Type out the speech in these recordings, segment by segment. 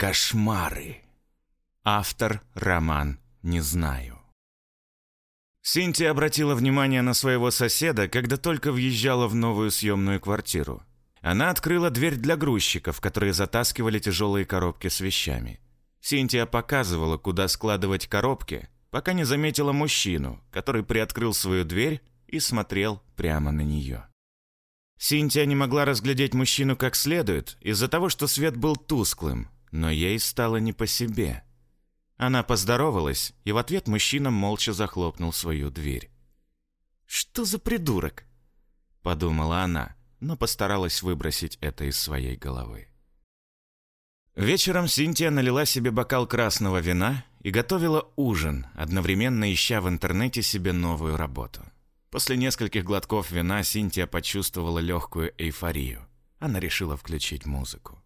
Кошмары. Автор роман «Не знаю». Синтия обратила внимание на своего соседа, когда только въезжала в новую съемную квартиру. Она открыла дверь для грузчиков, которые затаскивали тяжелые коробки с вещами. Синтия показывала, куда складывать коробки, пока не заметила мужчину, который приоткрыл свою дверь и смотрел прямо на нее. Синтия не могла разглядеть мужчину как следует из-за того, что свет был тусклым, но ей стало не по себе. Она поздоровалась, и в ответ мужчина молча захлопнул свою дверь. «Что за придурок?» – подумала она, но постаралась выбросить это из своей головы. Вечером Синтия налила себе бокал красного вина и готовила ужин, одновременно ища в интернете себе новую работу. После нескольких глотков вина Синтия почувствовала легкую эйфорию. Она решила включить музыку.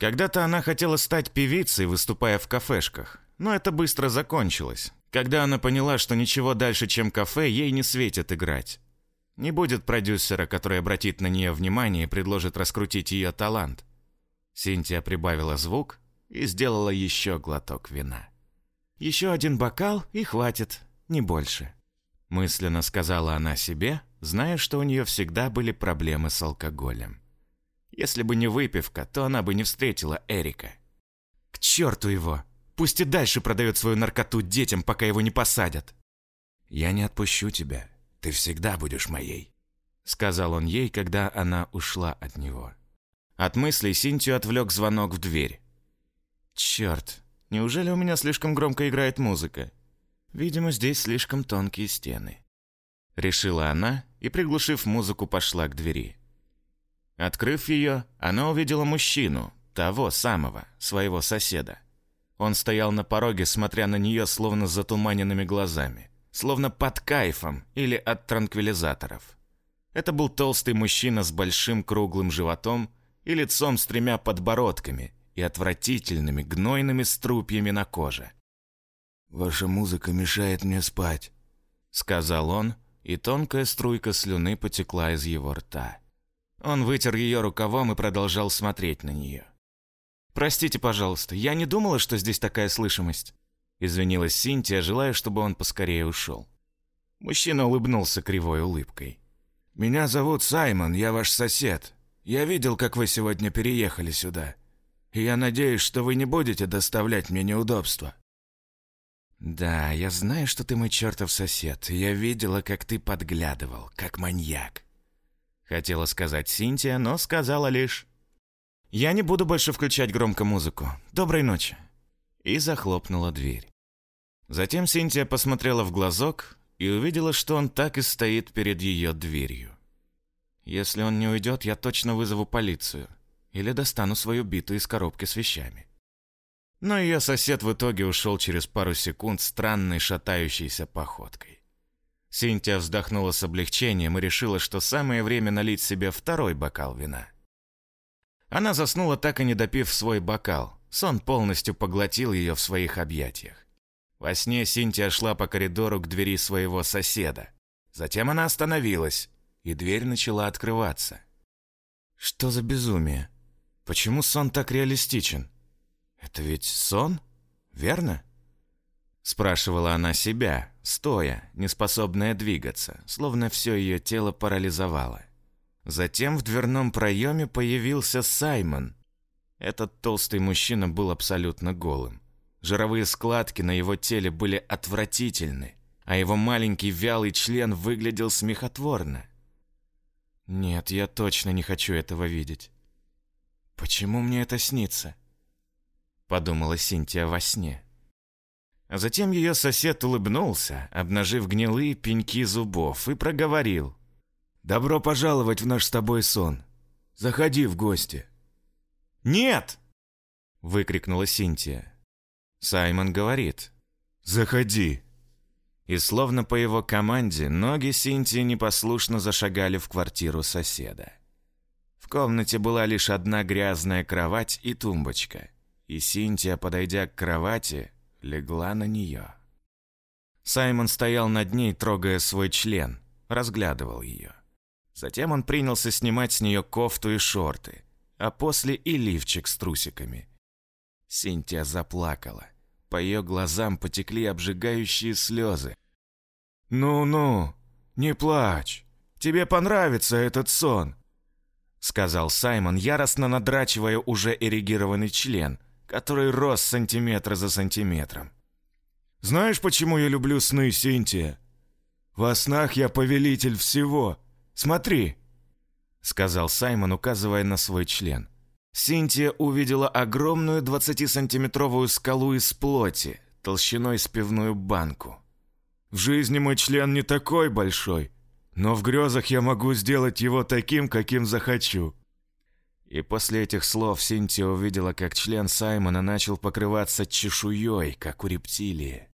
Когда-то она хотела стать певицей, выступая в кафешках, но это быстро закончилось, когда она поняла, что ничего дальше, чем кафе, ей не светит играть. Не будет продюсера, который обратит на нее внимание и предложит раскрутить ее талант. Синтия прибавила звук и сделала еще глоток вина. «Еще один бокал и хватит, не больше», – мысленно сказала она себе, зная, что у нее всегда были проблемы с алкоголем. Если бы не выпивка, то она бы не встретила Эрика. К черту его! Пусть и дальше продает свою наркоту детям, пока его не посадят. «Я не отпущу тебя. Ты всегда будешь моей», — сказал он ей, когда она ушла от него. От мыслей Синтию отвлек звонок в дверь. «Черт, неужели у меня слишком громко играет музыка? Видимо, здесь слишком тонкие стены». Решила она и, приглушив музыку, пошла к двери. Открыв ее, она увидела мужчину, того самого, своего соседа. Он стоял на пороге, смотря на нее словно затуманенными глазами, словно под кайфом или от транквилизаторов. Это был толстый мужчина с большим круглым животом и лицом с тремя подбородками и отвратительными гнойными струпьями на коже. «Ваша музыка мешает мне спать», — сказал он, и тонкая струйка слюны потекла из его рта. Он вытер ее рукавом и продолжал смотреть на нее. «Простите, пожалуйста, я не думала, что здесь такая слышимость». Извинилась Синтия, желая, чтобы он поскорее ушел. Мужчина улыбнулся кривой улыбкой. «Меня зовут Саймон, я ваш сосед. Я видел, как вы сегодня переехали сюда. И я надеюсь, что вы не будете доставлять мне неудобства». «Да, я знаю, что ты мой чертов сосед. Я видела, как ты подглядывал, как маньяк. Хотела сказать Синтия, но сказала лишь «Я не буду больше включать громко музыку. Доброй ночи». И захлопнула дверь. Затем Синтия посмотрела в глазок и увидела, что он так и стоит перед ее дверью. «Если он не уйдет, я точно вызову полицию или достану свою биту из коробки с вещами». Но ее сосед в итоге ушел через пару секунд странной шатающейся походкой. Синтия вздохнула с облегчением и решила, что самое время налить себе второй бокал вина. Она заснула, так и не допив свой бокал. Сон полностью поглотил ее в своих объятиях. Во сне Синтия шла по коридору к двери своего соседа. Затем она остановилась, и дверь начала открываться. Что за безумие? Почему сон так реалистичен? Это ведь сон, верно? Спрашивала она себя, стоя, неспособная двигаться, словно все ее тело парализовало. Затем в дверном проеме появился Саймон. Этот толстый мужчина был абсолютно голым. Жировые складки на его теле были отвратительны, а его маленький вялый член выглядел смехотворно. Нет, я точно не хочу этого видеть. Почему мне это снится? Подумала Синтия во сне. А затем ее сосед улыбнулся, обнажив гнилые пеньки зубов, и проговорил. «Добро пожаловать в наш с тобой сон. Заходи в гости». «Нет!» — выкрикнула Синтия. Саймон говорит. «Заходи». И словно по его команде, ноги Синтии непослушно зашагали в квартиру соседа. В комнате была лишь одна грязная кровать и тумбочка. И Синтия, подойдя к кровати, легла на нее. Саймон стоял над ней, трогая свой член, разглядывал ее. Затем он принялся снимать с нее кофту и шорты, а после и лифчик с трусиками. Синтия заплакала. По ее глазам потекли обжигающие слезы. «Ну-ну, не плачь. Тебе понравится этот сон», — сказал Саймон, яростно надрачивая уже эрегированный член, который рос сантиметра за сантиметром. «Знаешь, почему я люблю сны, Синтия? Во снах я повелитель всего. Смотри!» — сказал Саймон, указывая на свой член. Синтия увидела огромную 20-сантиметровую скалу из плоти, толщиной с пивную банку. «В жизни мой член не такой большой, но в грезах я могу сделать его таким, каким захочу». И после этих слов Синтия увидела, как член Саймона начал покрываться чешуей, как у рептилии.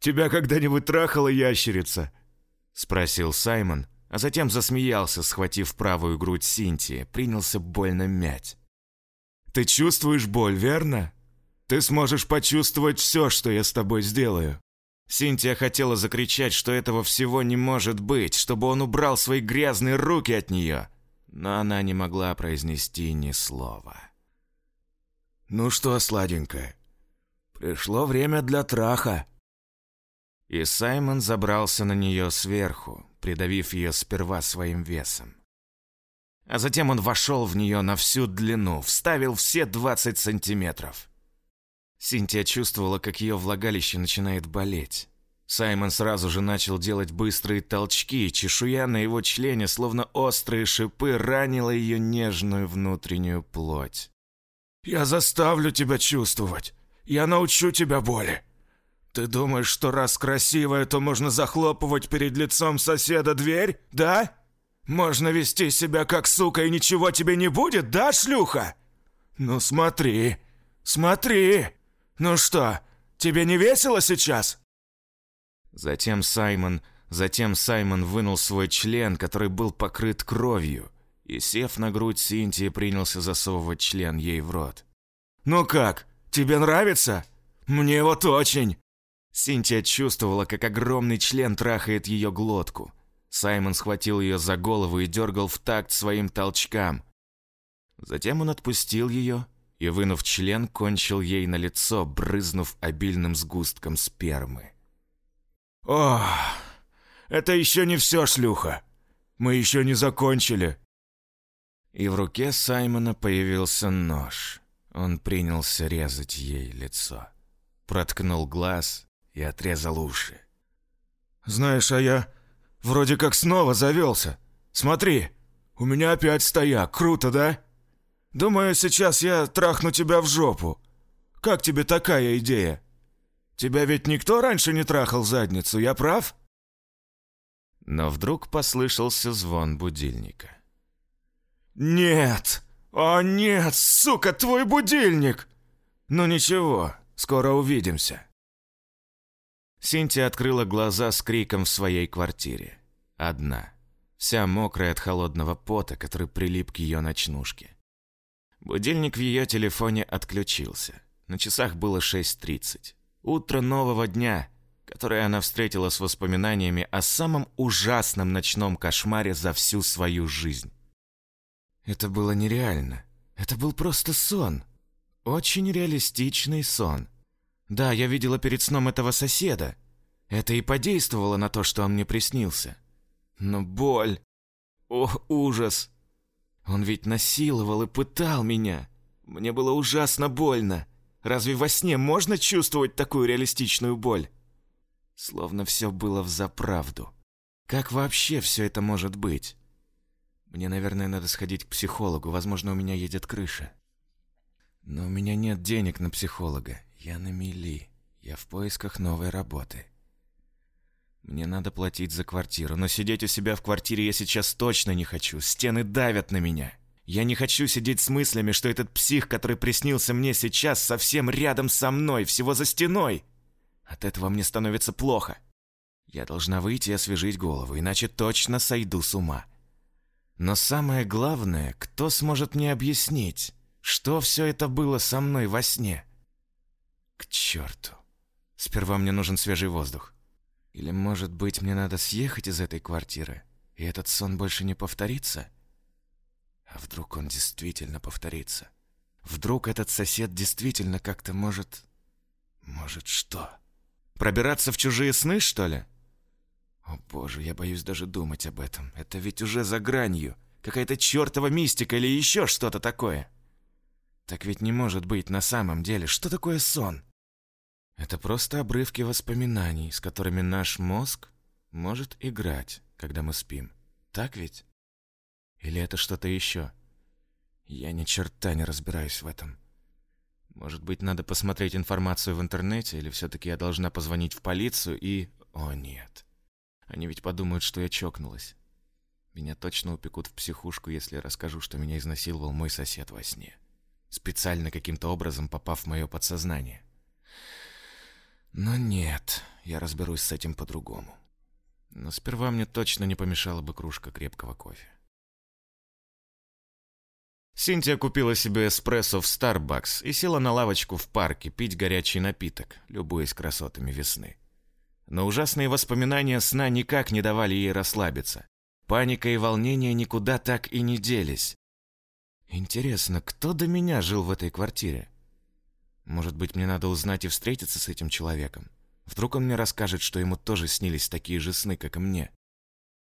«Тебя когда-нибудь трахала ящерица?» — спросил Саймон, — а затем засмеялся, схватив правую грудь Синтии, принялся больно мять. «Ты чувствуешь боль, верно? Ты сможешь почувствовать все, что я с тобой сделаю». Синтия хотела закричать, что этого всего не может быть, чтобы он убрал свои грязные руки от нее, но она не могла произнести ни слова. «Ну что, сладенькая, пришло время для траха», и Саймон забрался на нее сверху, придавив ее сперва своим весом. А затем он вошел в нее на всю длину, вставил все 20 сантиметров. Синтия чувствовала, как ее влагалище начинает болеть. Саймон сразу же начал делать быстрые толчки, чешуя на его члене, словно острые шипы, ранила ее нежную внутреннюю плоть. «Я заставлю тебя чувствовать. Я научу тебя боли. Ты думаешь, что раз красивая, то можно захлопывать перед лицом соседа дверь, да? Можно вести себя как сука и ничего тебе не будет, да, шлюха? Ну смотри, смотри. Ну что, тебе не весело сейчас? Затем Саймон, затем Саймон вынул свой член, который был покрыт кровью, и, сев на грудь Синтии, принялся засовывать член ей в рот. «Ну как, тебе нравится? Мне вот очень. Синтия чувствовала, как огромный член трахает ее глотку. Саймон схватил ее за голову и дергал в такт своим толчкам. Затем он отпустил ее и, вынув член, кончил ей на лицо, брызнув обильным сгустком спермы. «Ох, это еще не все, шлюха! Мы еще не закончили!» И в руке Саймона появился нож. Он принялся резать ей лицо. Проткнул глаз и отрезал уши. «Знаешь, а я вроде как снова завелся. Смотри, у меня опять стояк, круто, да? Думаю, сейчас я трахну тебя в жопу. Как тебе такая идея? Тебя ведь никто раньше не трахал задницу, я прав?» Но вдруг послышался звон будильника. «Нет! О нет, сука, твой будильник!» «Ну ничего, скоро увидимся». Синтия открыла глаза с криком в своей квартире. Одна. Вся мокрая от холодного пота, который прилип к ее ночнушке. Будильник в ее телефоне отключился. На часах было 6.30. Утро нового дня, которое она встретила с воспоминаниями о самом ужасном ночном кошмаре за всю свою жизнь. Это было нереально. Это был просто сон. Очень реалистичный сон. Да, я видела перед сном этого соседа. Это и подействовало на то, что он мне приснился. Но боль... О, ужас! Он ведь насиловал и пытал меня. Мне было ужасно больно. Разве во сне можно чувствовать такую реалистичную боль? Словно все было взаправду. Как вообще все это может быть? Мне, наверное, надо сходить к психологу. Возможно, у меня едет крыша. Но у меня нет денег на психолога. Я на мели. Я в поисках новой работы. Мне надо платить за квартиру, но сидеть у себя в квартире я сейчас точно не хочу. Стены давят на меня. Я не хочу сидеть с мыслями, что этот псих, который приснился мне сейчас, совсем рядом со мной, всего за стеной. От этого мне становится плохо. Я должна выйти и освежить голову, иначе точно сойду с ума. Но самое главное, кто сможет мне объяснить, что все это было со мной во сне? К черту. Сперва мне нужен свежий воздух. Или, может быть, мне надо съехать из этой квартиры, и этот сон больше не повторится? А вдруг он действительно повторится? Вдруг этот сосед действительно как-то может... Может что? Пробираться в чужие сны, что ли? О боже, я боюсь даже думать об этом. Это ведь уже за гранью. Какая-то чертова мистика или еще что-то такое. Так ведь не может быть на самом деле. Что такое сон? Это просто обрывки воспоминаний, с которыми наш мозг может играть, когда мы спим. Так ведь? Или это что-то еще? Я ни черта не разбираюсь в этом. Может быть, надо посмотреть информацию в интернете, или все-таки я должна позвонить в полицию и... О, нет. Они ведь подумают, что я чокнулась. Меня точно упекут в психушку, если я расскажу, что меня изнасиловал мой сосед во сне. Специально каким-то образом попав в мое подсознание. Но нет, я разберусь с этим по-другому. Но сперва мне точно не помешала бы кружка крепкого кофе. Синтия купила себе эспрессо в Starbucks и села на лавочку в парке пить горячий напиток, любуясь красотами весны. Но ужасные воспоминания сна никак не давали ей расслабиться. Паника и волнение никуда так и не делись. Интересно, кто до меня жил в этой квартире? Может быть, мне надо узнать и встретиться с этим человеком? Вдруг он мне расскажет, что ему тоже снились такие же сны, как и мне.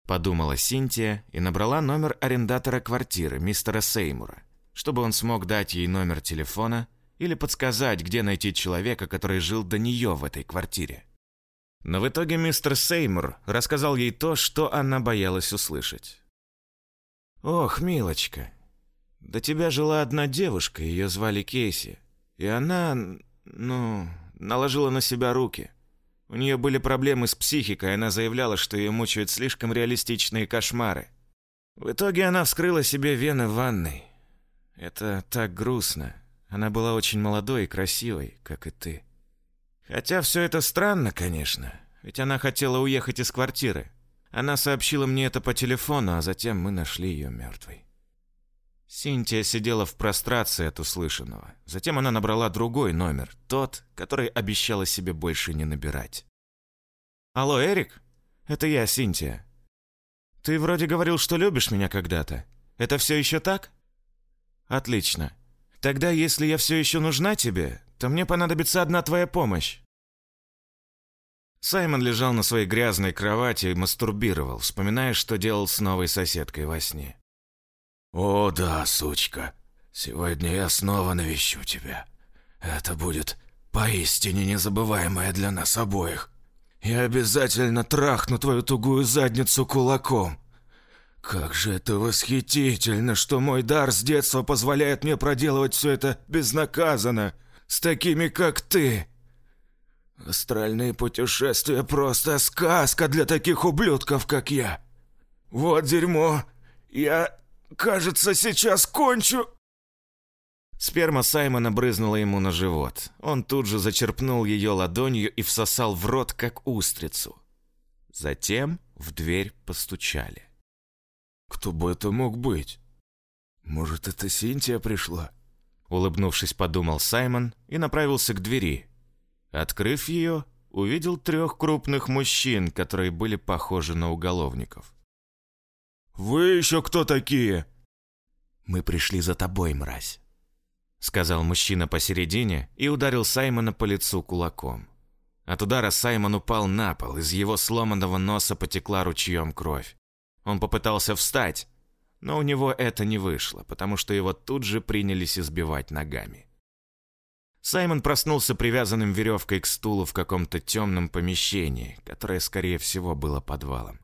Подумала Синтия и набрала номер арендатора квартиры, мистера Сеймура, чтобы он смог дать ей номер телефона или подсказать, где найти человека, который жил до нее в этой квартире. Но в итоге мистер Сеймур рассказал ей то, что она боялась услышать. «Ох, милочка, до тебя жила одна девушка, ее звали Кейси, и она, ну, наложила на себя руки». У нее были проблемы с психикой, она заявляла, что ее мучают слишком реалистичные кошмары. В итоге она вскрыла себе вены в ванной. Это так грустно. Она была очень молодой и красивой, как и ты. Хотя все это странно, конечно, ведь она хотела уехать из квартиры. Она сообщила мне это по телефону, а затем мы нашли ее мертвой. Синтия сидела в прострации от услышанного. Затем она набрала другой номер, тот, который обещала себе больше не набирать. «Алло, Эрик? Это я, Синтия. Ты вроде говорил, что любишь меня когда-то. Это все еще так?» «Отлично. Тогда, если я все еще нужна тебе, то мне понадобится одна твоя помощь». Саймон лежал на своей грязной кровати и мастурбировал, вспоминая, что делал с новой соседкой во сне. «О да, сучка, сегодня я снова навещу тебя. Это будет поистине незабываемое для нас обоих. Я обязательно трахну твою тугую задницу кулаком. Как же это восхитительно, что мой дар с детства позволяет мне проделывать все это безнаказанно, с такими, как ты. Астральные путешествия просто сказка для таких ублюдков, как я. Вот дерьмо. Я Кажется, сейчас кончу!» Сперма Саймона брызнула ему на живот. Он тут же зачерпнул ее ладонью и всосал в рот, как устрицу. Затем в дверь постучали. «Кто бы это мог быть? Может, это Синтия пришла?» Улыбнувшись, подумал Саймон и направился к двери. Открыв ее, увидел трех крупных мужчин, которые были похожи на уголовников. «Вы еще кто такие?» «Мы пришли за тобой, мразь», — сказал мужчина посередине и ударил Саймона по лицу кулаком. От удара Саймон упал на пол, из его сломанного носа потекла ручьем кровь. Он попытался встать, но у него это не вышло, потому что его тут же принялись избивать ногами. Саймон проснулся привязанным веревкой к стулу в каком-то темном помещении, которое, скорее всего, было подвалом.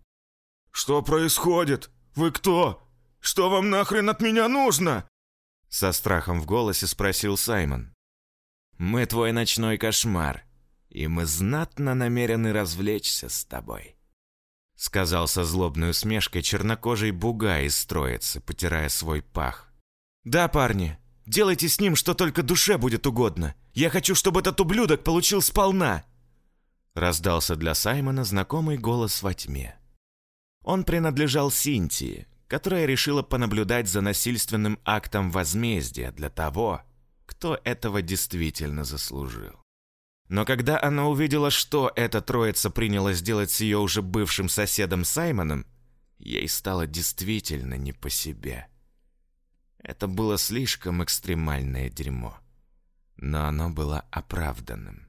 «Что происходит?» «Вы кто? Что вам нахрен от меня нужно?» Со страхом в голосе спросил Саймон. «Мы твой ночной кошмар, и мы знатно намерены развлечься с тобой», сказал со злобной усмешкой чернокожий буга из строицы, потирая свой пах. «Да, парни, делайте с ним, что только душе будет угодно. Я хочу, чтобы этот ублюдок получил сполна!» Раздался для Саймона знакомый голос во тьме. Он принадлежал Синтии, которая решила понаблюдать за насильственным актом возмездия для того, кто этого действительно заслужил. Но когда она увидела, что эта троица приняла сделать с ее уже бывшим соседом Саймоном, ей стало действительно не по себе. Это было слишком экстремальное дерьмо. Но оно было оправданным.